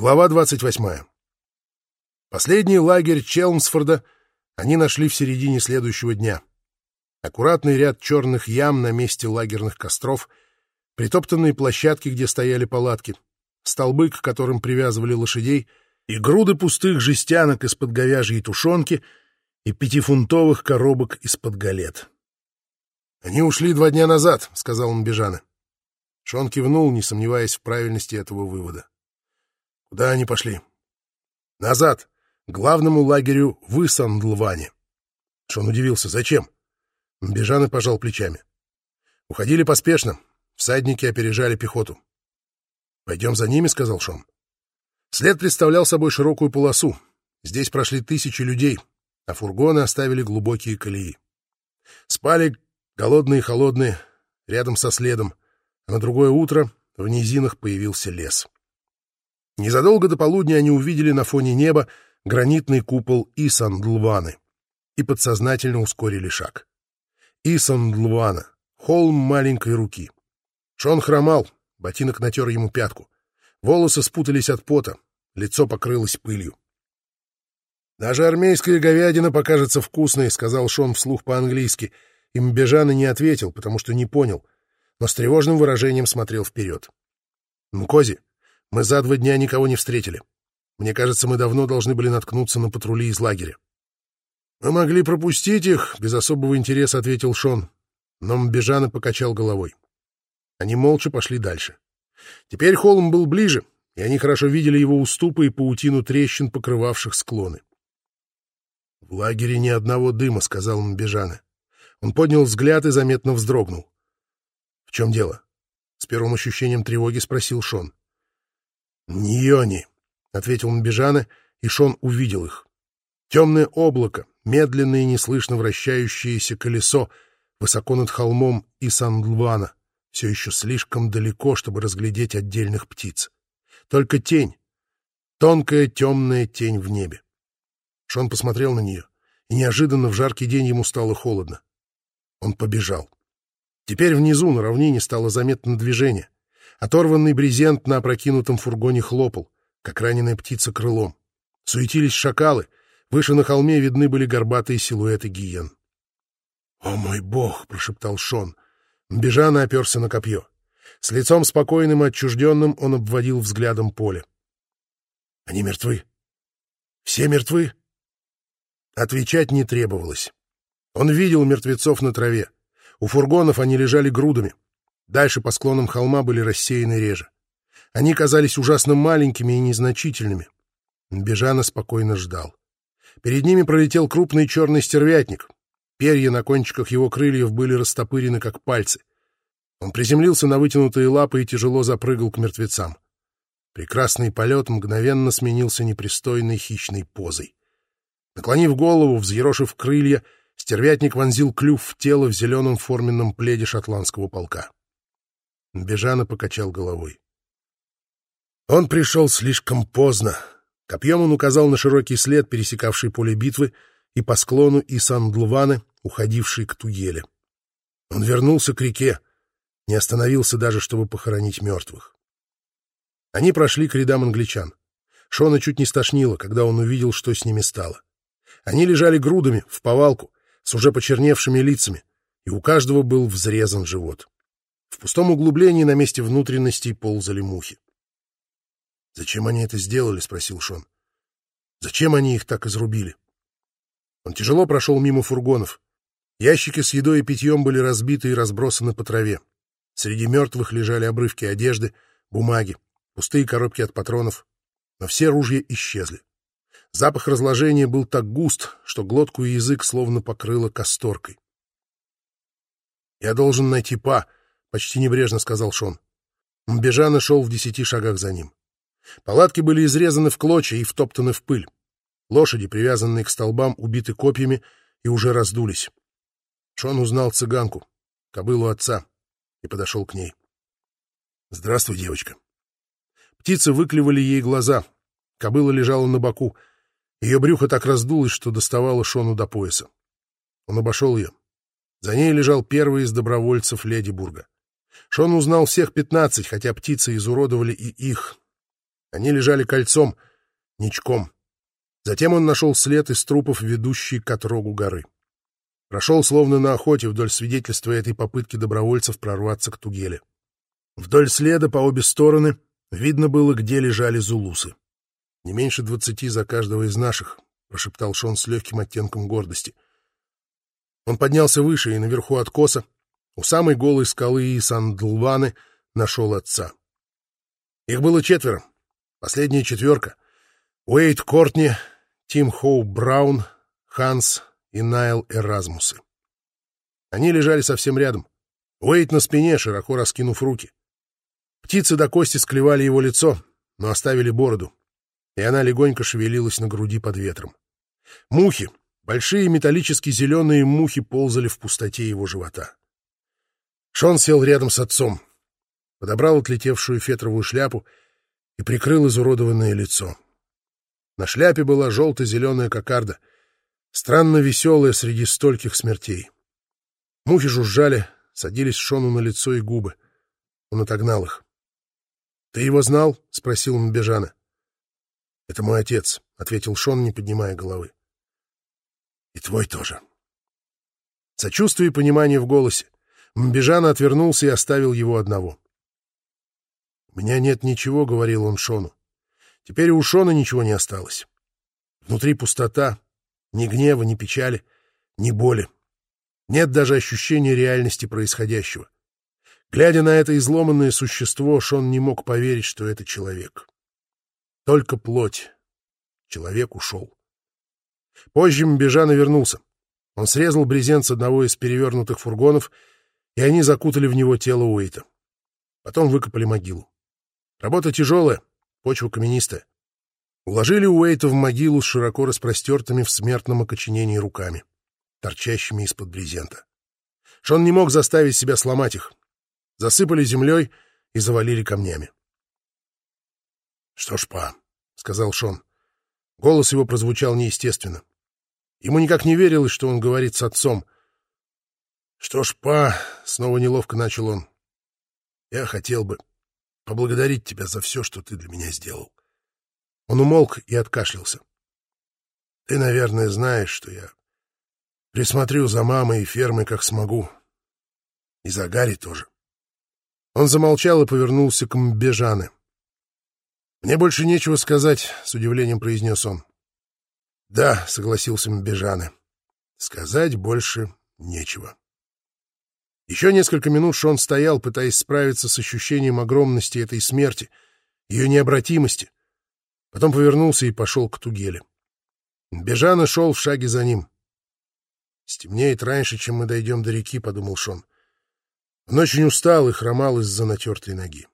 Глава 28. Последний лагерь Челмсфорда они нашли в середине следующего дня. Аккуратный ряд черных ям на месте лагерных костров, притоптанные площадки, где стояли палатки, столбы, к которым привязывали лошадей, и груды пустых жестянок из-под говяжьей тушенки и пятифунтовых коробок из-под галет. «Они ушли два дня назад», — сказал он Бежана. Шон кивнул, не сомневаясь в правильности этого вывода. Куда они пошли? Назад, к главному лагерю в Исандлване. Шон удивился. Зачем? Бежан пожал плечами. Уходили поспешно. Всадники опережали пехоту. «Пойдем за ними», — сказал Шон. След представлял собой широкую полосу. Здесь прошли тысячи людей, а фургоны оставили глубокие колеи. Спали голодные и холодные, рядом со следом, а на другое утро в низинах появился лес. Незадолго до полудня они увидели на фоне неба гранитный купол Исандлваны и подсознательно ускорили шаг. Исандлвана — холм маленькой руки. Шон хромал, ботинок натер ему пятку. Волосы спутались от пота, лицо покрылось пылью. «Даже армейская говядина покажется вкусной», — сказал Шон вслух по-английски. Им Бежана не ответил, потому что не понял, но с тревожным выражением смотрел вперед. «Мкози, мы за два дня никого не встретили. Мне кажется, мы давно должны были наткнуться на патрули из лагеря. «Мы могли пропустить их», — без особого интереса ответил Шон. Но Мбежана покачал головой. Они молча пошли дальше. Теперь холм был ближе, и они хорошо видели его уступы и паутину трещин, покрывавших склоны. «В лагере ни одного дыма», — сказал Мбежана. Он поднял взгляд и заметно вздрогнул. «В чем дело?» — с первым ощущением тревоги спросил Шон. «Ньони», — ответил Мбежана, и Шон увидел их. Темное облако, медленное и неслышно вращающееся колесо, высоко над холмом и Сандлвана, все еще слишком далеко, чтобы разглядеть отдельных птиц. Только тень, тонкая темная тень в небе. Шон посмотрел на нее, и неожиданно в жаркий день ему стало холодно. Он побежал. Теперь внизу на равнине стало заметно движение. Оторванный брезент на опрокинутом фургоне хлопал, как раненая птица крылом. Суетились шакалы, выше на холме видны были горбатые силуэты гиен. «О мой бог!» — прошептал Шон. Бежана оперся на копье. С лицом спокойным и отчужденным он обводил взглядом поле. «Они мертвы? Все мертвы?» Отвечать не требовалось. Он видел мертвецов на траве. У фургонов они лежали грудами. Дальше по склонам холма были рассеяны реже. Они казались ужасно маленькими и незначительными. Бежана спокойно ждал. Перед ними пролетел крупный черный стервятник. Перья на кончиках его крыльев были растопырены, как пальцы. Он приземлился на вытянутые лапы и тяжело запрыгал к мертвецам. Прекрасный полет мгновенно сменился непристойной хищной позой. Наклонив голову, взъерошив крылья, стервятник вонзил клюв в тело в зеленом форменном пледе шотландского полка. Бежана покачал головой. Он пришел слишком поздно. Копьем он указал на широкий след, пересекавший поле битвы, и по склону и Сандлваны, уходивший к Туеле. Он вернулся к реке, не остановился даже, чтобы похоронить мертвых. Они прошли к рядам англичан. Шона чуть не стошнило, когда он увидел, что с ними стало. Они лежали грудами, в повалку, с уже почерневшими лицами, и у каждого был взрезан живот. В пустом углублении на месте внутренностей ползали мухи. «Зачем они это сделали?» — спросил Шон. «Зачем они их так изрубили?» Он тяжело прошел мимо фургонов. Ящики с едой и питьем были разбиты и разбросаны по траве. Среди мертвых лежали обрывки одежды, бумаги, пустые коробки от патронов. Но все ружья исчезли. Запах разложения был так густ, что глотку и язык словно покрыло касторкой. «Я должен найти Па», — почти небрежно сказал Шон. Мбежана шел в десяти шагах за ним. Палатки были изрезаны в клочья и втоптаны в пыль. Лошади, привязанные к столбам, убиты копьями и уже раздулись. Шон узнал цыганку, кобылу отца, и подошел к ней. «Здравствуй, девочка». Птицы выклевали ей глаза. Кобыла лежала на боку. Ее брюхо так раздулось, что доставало Шону до пояса. Он обошел ее. За ней лежал первый из добровольцев Ледибурга. Шон узнал всех пятнадцать, хотя птицы изуродовали и их. Они лежали кольцом, ничком. Затем он нашел след из трупов, ведущий к отрогу горы. Прошел словно на охоте вдоль свидетельства этой попытки добровольцев прорваться к Тугеле. Вдоль следа по обе стороны видно было, где лежали зулусы. Не меньше двадцати за каждого из наших, — прошептал Шон с легким оттенком гордости. Он поднялся выше и наверху откоса, у самой голой скалы и Сандлваны, нашел отца. Их было четверо, последняя четверка. Уэйд Кортни, Тим Хоу Браун, Ханс и Найл Эразмусы. Они лежали совсем рядом. Уэйд на спине, широко раскинув руки. Птицы до кости склевали его лицо, но оставили бороду, и она легонько шевелилась на груди под ветром. Мухи, большие металлически зеленые мухи ползали в пустоте его живота. Шон сел рядом с отцом, подобрал отлетевшую фетровую шляпу и прикрыл изуродованное лицо. На шляпе была желто-зеленая кокарда, странно веселая среди стольких смертей. Мухи жужжали, садились Шону на лицо и губы. Он отогнал их. — Ты его знал? — спросил он Бежана. — Это мой отец, — ответил Шон, не поднимая головы. — И твой тоже. Сочувствие и понимание в голосе. Мбежана отвернулся и оставил его одного. — У меня нет ничего, — говорил он Шону. Теперь у Шона ничего не осталось. Внутри пустота, ни гнева, ни печали, ни боли. Нет даже ощущения реальности происходящего. Глядя на это изломанное существо, Шон не мог поверить, что это человек. Только плоть. Человек ушел. Позже Мбежана вернулся. Он срезал брезент с одного из перевернутых фургонов, и они закутали в него тело Уэйта. Потом выкопали могилу. Работа тяжелая, почва каменистая. Уложили Уэйта в могилу с широко распростертыми в смертном окоченении руками, торчащими из-под брезента. Шон не мог заставить себя сломать их. Засыпали землей и завалили камнями. — Что ж, па, — сказал Шон. Голос его прозвучал неестественно. Ему никак не верилось, что он говорит с отцом. — Что ж, па, — снова неловко начал он, — я хотел бы поблагодарить тебя за все, что ты для меня сделал. Он умолк и откашлялся. Ты, наверное, знаешь, что я присмотрю за мамой и фермой, как смогу. И за Гарри тоже. Он замолчал и повернулся к Мбежане. «Мне больше нечего сказать», — с удивлением произнес он. «Да», — согласился Мбежане, — «сказать больше нечего». Еще несколько минут Шон стоял, пытаясь справиться с ощущением огромности этой смерти, ее необратимости. Потом повернулся и пошел к Тугеле. Бежана шел в шаге за ним. «Стемнеет раньше, чем мы дойдем до реки», — подумал Шон. Он очень устал и хромал из-за натертой ноги.